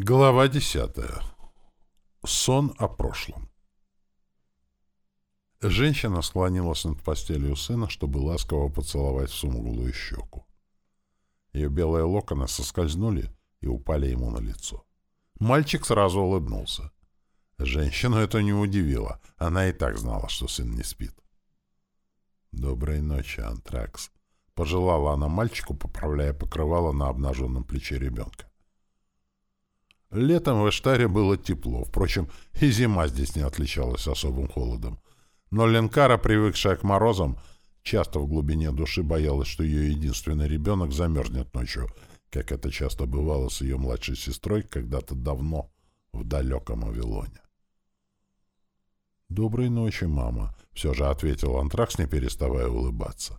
Глава десятая. Сон о прошлом. Женщина склонилась над постелью сына, чтобы ласково поцеловать в смуглую щеку. Ее белые локоны соскользнули и упали ему на лицо. Мальчик сразу улыбнулся. Женщину это не удивило. Она и так знала, что сын не спит. «Доброй ночи, Антракс», — пожелала она мальчику, поправляя покрывало на обнаженном плече ребенка. Летом в Эштаре было тепло, впрочем, и зима здесь не отличалась особым холодом. Но Ленкара, привыкшая к морозам, часто в глубине души боялась, что ее единственный ребенок замерзнет ночью, как это часто бывало с ее младшей сестрой когда-то давно в далеком Авилоне. «Доброй ночи, мама», — все же ответил Антракс, не переставая улыбаться.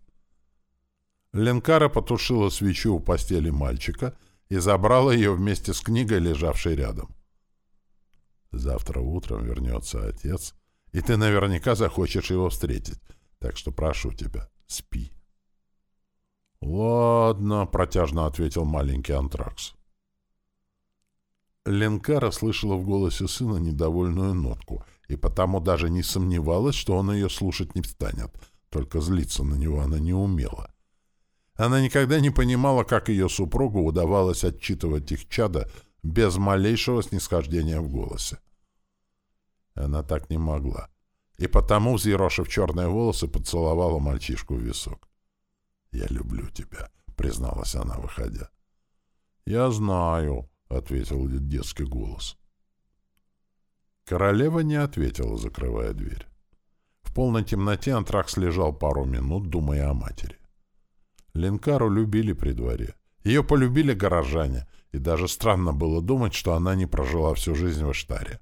Ленкара потушила свечу у постели мальчика — и забрала ее вместе с книгой, лежавшей рядом. Завтра утром вернется отец, и ты наверняка захочешь его встретить, так что прошу тебя, спи. — Ладно, — протяжно ответил маленький антракс. Ленкара слышала в голосе сына недовольную нотку, и потому даже не сомневалась, что он ее слушать не станет, только злиться на него она не умела. Она никогда не понимала, как ее супругу удавалось отчитывать их чада без малейшего снисхождения в голосе. Она так не могла. И потому, взъерошив черные волосы, поцеловала мальчишку в висок. «Я люблю тебя», — призналась она, выходя. «Я знаю», — ответил детский голос. Королева не ответила, закрывая дверь. В полной темноте Антракс лежал пару минут, думая о матери. Ленкару любили при дворе. Ее полюбили горожане, и даже странно было думать, что она не прожила всю жизнь в Эштаре.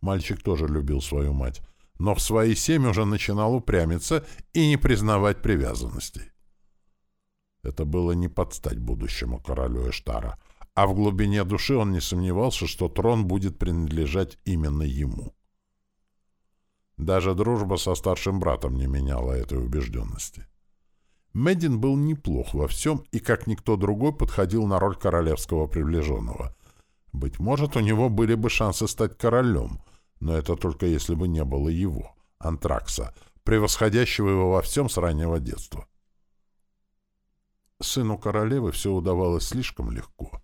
Мальчик тоже любил свою мать, но в свои семь уже начинал упрямиться и не признавать привязанностей. Это было не подстать будущему королю Эштара, а в глубине души он не сомневался, что трон будет принадлежать именно ему. Даже дружба со старшим братом не меняла этой убежденности. Медин был неплох во всем и, как никто другой, подходил на роль королевского приближенного. Быть может, у него были бы шансы стать королем, но это только если бы не было его, Антракса, превосходящего его во всем с раннего детства. Сыну королевы все удавалось слишком легко.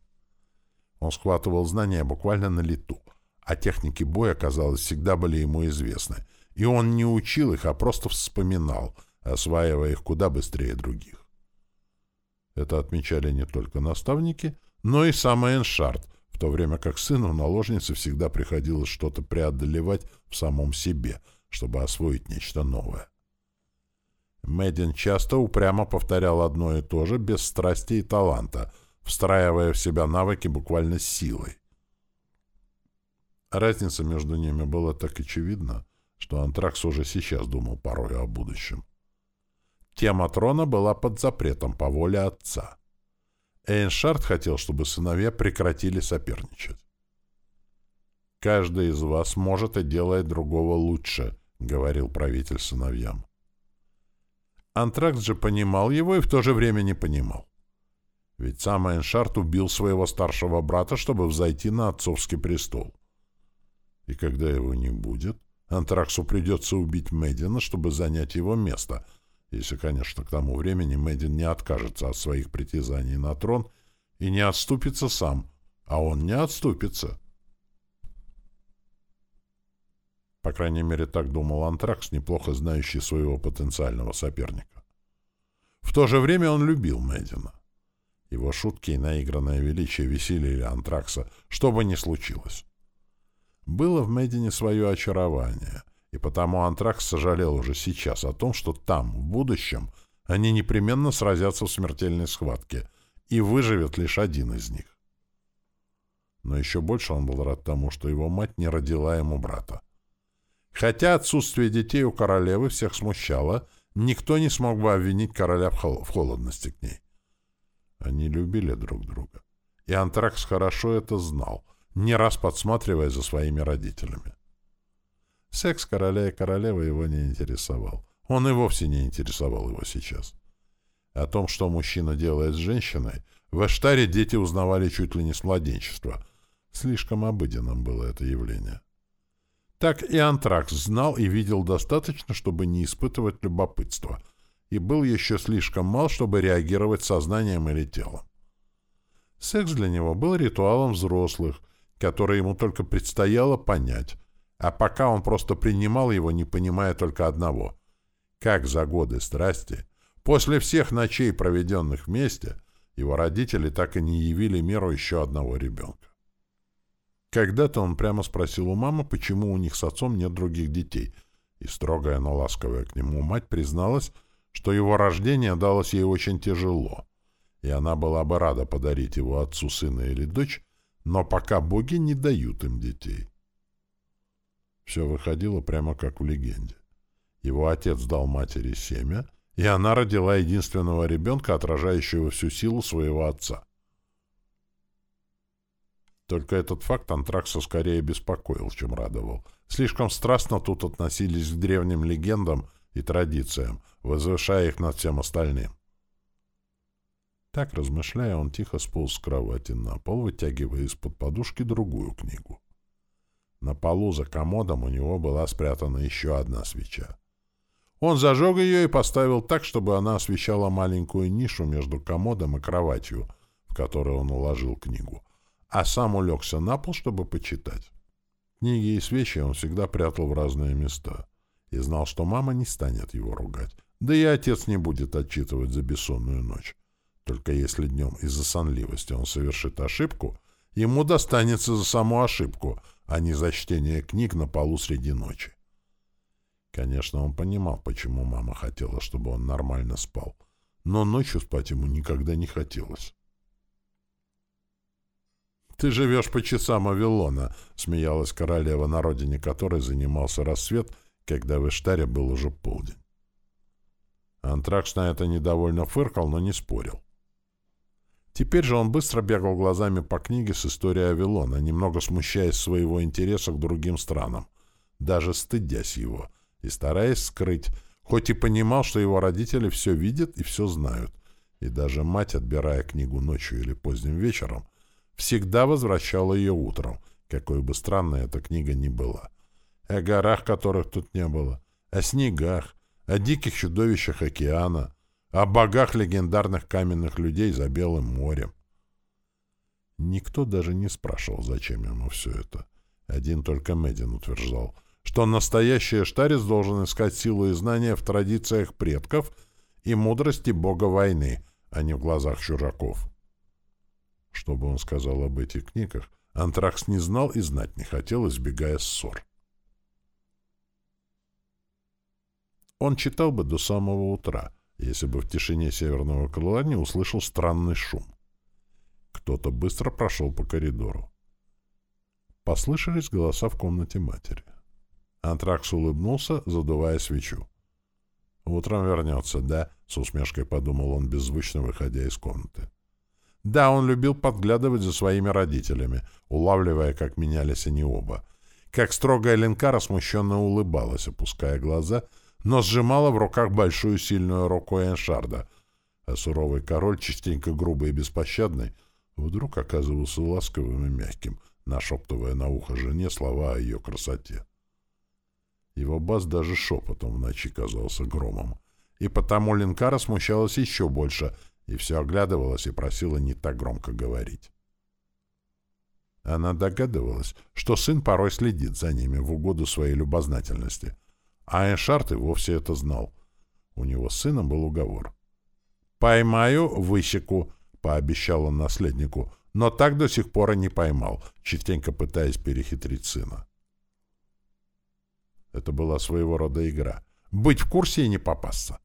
Он схватывал знания буквально на лету, а техники боя, казалось, всегда были ему известны, и он не учил их, а просто вспоминал — осваивая их куда быстрее других. Это отмечали не только наставники, но и сам Эншард, в то время как сыну наложницы всегда приходилось что-то преодолевать в самом себе, чтобы освоить нечто новое. Мэддин часто упрямо повторял одно и то же, без страсти и таланта, встраивая в себя навыки буквально силой. Разница между ними была так очевидна, что Антракс уже сейчас думал порой о будущем. Тема трона была под запретом по воле отца. Эйншард хотел, чтобы сыновья прекратили соперничать. «Каждый из вас может и делает другого лучше», — говорил правитель сыновьям. Антракс же понимал его и в то же время не понимал. Ведь сам Эйншард убил своего старшего брата, чтобы взойти на отцовский престол. И когда его не будет, Антраксу придется убить Медина, чтобы занять его место — если, конечно, к тому времени Мэддин не откажется от своих притязаний на трон и не отступится сам, а он не отступится. По крайней мере, так думал Антракс, неплохо знающий своего потенциального соперника. В то же время он любил Мэддина. Его шутки и наигранное величие веселили Антракса, что бы ни случилось. Было в Мэддине свое очарование — и потому Антракс сожалел уже сейчас о том, что там, в будущем, они непременно сразятся в смертельной схватке, и выживет лишь один из них. Но еще больше он был рад тому, что его мать не родила ему брата. Хотя отсутствие детей у королевы всех смущало, никто не смог бы обвинить короля в холодности к ней. Они любили друг друга. И Антракс хорошо это знал, не раз подсматривая за своими родителями. Секс короля и королевы его не интересовал. Он и вовсе не интересовал его сейчас. О том, что мужчина делает с женщиной, в Эштаре дети узнавали чуть ли не с младенчества. Слишком обыденным было это явление. Так и Антракс знал и видел достаточно, чтобы не испытывать любопытства, и был еще слишком мал, чтобы реагировать сознанием или телом. Секс для него был ритуалом взрослых, который ему только предстояло понять, а пока он просто принимал его, не понимая только одного. Как за годы страсти, после всех ночей, проведенных вместе, его родители так и не явили миру еще одного ребенка. Когда-то он прямо спросил у мамы, почему у них с отцом нет других детей, и строгая, но ласковая к нему мать призналась, что его рождение далось ей очень тяжело, и она была бы рада подарить его отцу сына или дочь, но пока боги не дают им детей. Все выходило прямо как в легенде. Его отец дал матери семя, и она родила единственного ребенка, отражающего всю силу своего отца. Только этот факт Антракса скорее беспокоил, чем радовал. Слишком страстно тут относились к древним легендам и традициям, возвышая их над всем остальным. Так, размышляя, он тихо сполз с кровати на пол, вытягивая из-под подушки другую книгу. На полу за комодом у него была спрятана еще одна свеча. Он зажег ее и поставил так, чтобы она освещала маленькую нишу между комодом и кроватью, в которую он уложил книгу, а сам улегся на пол, чтобы почитать. Книги и свечи он всегда прятал в разные места и знал, что мама не станет его ругать, да и отец не будет отчитывать за бессонную ночь. Только если днем из-за сонливости он совершит ошибку, ему достанется за саму ошибку, а не за чтение книг на полу среди ночи. Конечно, он понимал, почему мама хотела, чтобы он нормально спал, но ночью спать ему никогда не хотелось. «Ты живешь по часам Вавилона», — смеялась королева, на родине которой занимался рассвет, когда в Иштаре был уже полдень. Антракс на это недовольно фыркал, но не спорил. Теперь же он быстро бегал глазами по книге с историей Авилона, немного смущаясь своего интереса к другим странам, даже стыдясь его, и стараясь скрыть, хоть и понимал, что его родители все видят и все знают, и даже мать, отбирая книгу ночью или поздним вечером, всегда возвращала ее утром, какой бы странной эта книга ни была. О горах, которых тут не было, о снегах, о диких чудовищах океана, о богах легендарных каменных людей за Белым морем. Никто даже не спрашивал, зачем ему все это. Один только Медин утверждал, что настоящий штарец должен искать силу и знания в традициях предков и мудрости бога войны, а не в глазах чужаков. Что бы он сказал об этих книгах, Антракс не знал и знать не хотел, избегая ссор. Он читал бы до самого утра, если бы в тишине северного крыла не услышал странный шум. Кто-то быстро прошел по коридору. Послышались голоса в комнате матери. Антракс улыбнулся, задувая свечу. «Утром вернется, да?» — с усмешкой подумал он, беззвучно выходя из комнаты. Да, он любил подглядывать за своими родителями, улавливая, как менялись они оба. Как строгая Ленкара смущенно улыбалась, опуская глаза — но сжимала в руках большую сильную руку Эншарда, а суровый король, частенько грубый и беспощадный, вдруг оказывался ласковым и мягким, нашептывая на ухо жене слова о ее красоте. Его бас даже шепотом в ночи казался громом, и потому Линкара смущалась еще больше и все оглядывалась и просила не так громко говорить. Она догадывалась, что сын порой следит за ними в угоду своей любознательности — а Эшарт и вовсе это знал. У него с сыном был уговор. «Поймаю, высеку», — пообещал он наследнику, но так до сих пор и не поймал, частенько пытаясь перехитрить сына. Это была своего рода игра. Быть в курсе и не попасться.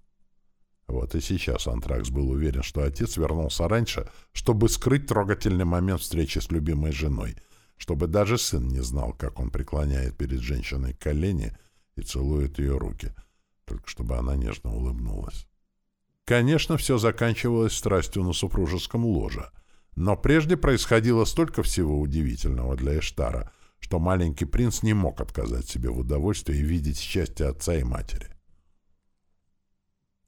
Вот и сейчас Антракс был уверен, что отец вернулся раньше, чтобы скрыть трогательный момент встречи с любимой женой, чтобы даже сын не знал, как он преклоняет перед женщиной колени — и целует ее руки, только чтобы она нежно улыбнулась. Конечно, все заканчивалось страстью на супружеском ложе, но прежде происходило столько всего удивительного для Эштара, что маленький принц не мог отказать себе в удовольствии видеть счастье отца и матери.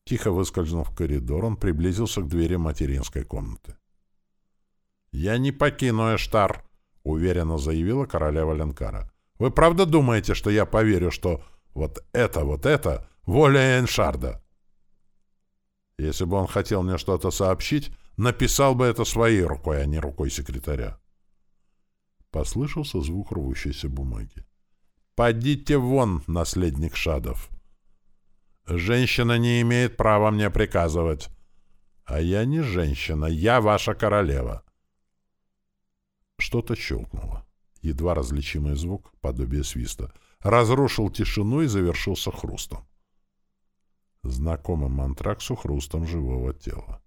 Тихо выскользнув в коридор, он приблизился к двери материнской комнаты. «Я не покину Эштар!» — уверенно заявила королева Ленкара. «Вы правда думаете, что я поверю, что вот это, вот это — воля Эншарда?» Если бы он хотел мне что-то сообщить, написал бы это своей рукой, а не рукой секретаря. Послышался звук рвущейся бумаги. «Подите вон, наследник Шадов! Женщина не имеет права мне приказывать. А я не женщина, я ваша королева!» Что-то щелкнуло. Едва различимый звук, подобие свиста, разрушил тишину и завершился хрустом. Знакомым антраксу хрустом живого тела.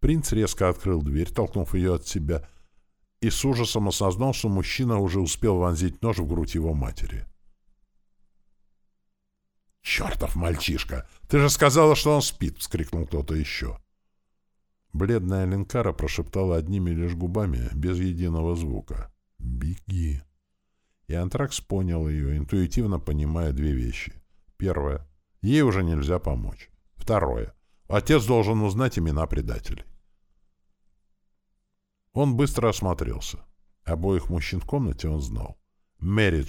Принц резко открыл дверь, толкнув ее от себя, и с ужасом осознал, что мужчина уже успел вонзить нож в грудь его матери. «Чертов мальчишка! Ты же сказала, что он спит!» — вскрикнул кто-то еще. Бледная Ленкара прошептала одними лишь губами, без единого звука. «Беги!» И Антракс понял ее, интуитивно понимая две вещи. Первое. Ей уже нельзя помочь. Второе. Отец должен узнать имена предателей. Он быстро осмотрелся. Обоих мужчин в комнате он знал. Мерит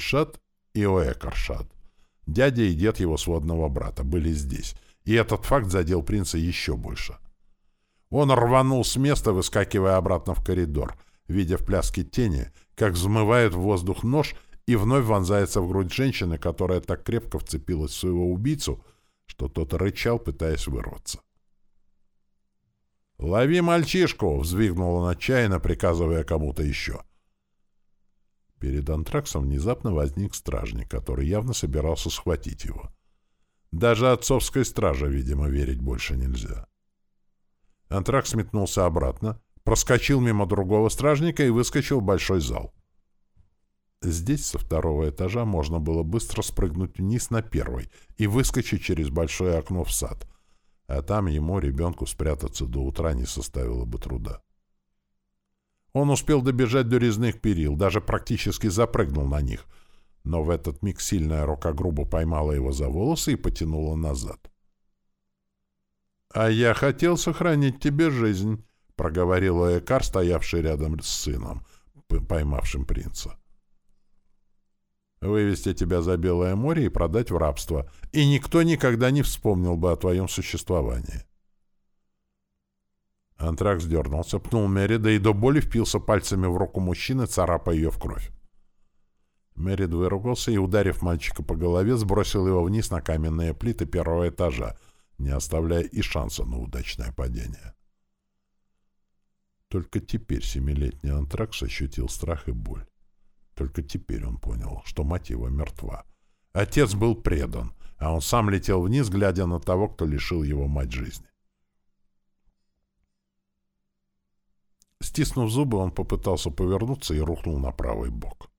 и Оэкар Шат. Дядя и дед его сводного брата были здесь, и этот факт задел принца еще больше. Он рванул с места, выскакивая обратно в коридор, видя в пляске тени, как взмывает в воздух нож и вновь вонзается в грудь женщины, которая так крепко вцепилась в своего убийцу, что тот рычал, пытаясь вырваться. «Лови мальчишку!» — взвигнул он отчаянно, приказывая кому-то еще. Перед антраксом внезапно возник стражник, который явно собирался схватить его. Даже отцовской страже, видимо, верить больше нельзя. Антракс метнулся обратно, проскочил мимо другого стражника и выскочил в большой зал. Здесь, со второго этажа, можно было быстро спрыгнуть вниз на первый и выскочить через большое окно в сад — а там ему, ребенку, спрятаться до утра не составило бы труда. Он успел добежать до резных перил, даже практически запрыгнул на них, но в этот миг сильная рука грубо поймала его за волосы и потянула назад. «А я хотел сохранить тебе жизнь», — проговорил Экар, стоявший рядом с сыном, поймавшим принца вывести тебя за Белое море и продать в рабство, и никто никогда не вспомнил бы о твоем существовании. Антракс дернулся, пнул Мерида и до боли впился пальцами в руку мужчины, царапая ее в кровь. Мерид выругался и, ударив мальчика по голове, сбросил его вниз на каменные плиты первого этажа, не оставляя и шанса на удачное падение. Только теперь семилетний Антракс ощутил страх и боль. Только теперь он понял, что мать его мертва. Отец был предан, а он сам летел вниз, глядя на того, кто лишил его мать жизни. Стиснув зубы, он попытался повернуться и рухнул на правый бок.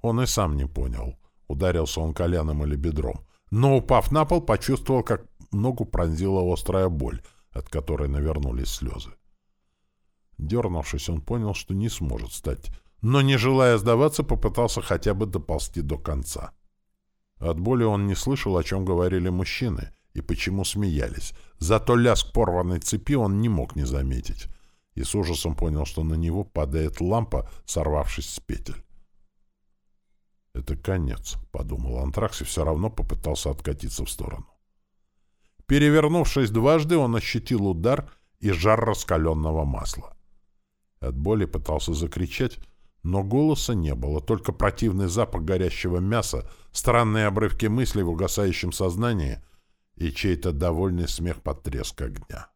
Он и сам не понял, ударился он коленом или бедром, но, упав на пол, почувствовал, как ногу пронзила острая боль, от которой навернулись слезы. Дернувшись, он понял, что не сможет стать но, не желая сдаваться, попытался хотя бы доползти до конца. От боли он не слышал, о чем говорили мужчины и почему смеялись. Зато лязг порванной цепи он не мог не заметить. И с ужасом понял, что на него падает лампа, сорвавшись с петель. «Это конец», — подумал Антракс и все равно попытался откатиться в сторону. Перевернувшись дважды, он ощутил удар и жар раскаленного масла. От боли пытался закричать, но голоса не было, только противный запах горящего мяса, странные обрывки мыслей в угасающем сознании и чей-то довольный смех под треск огня.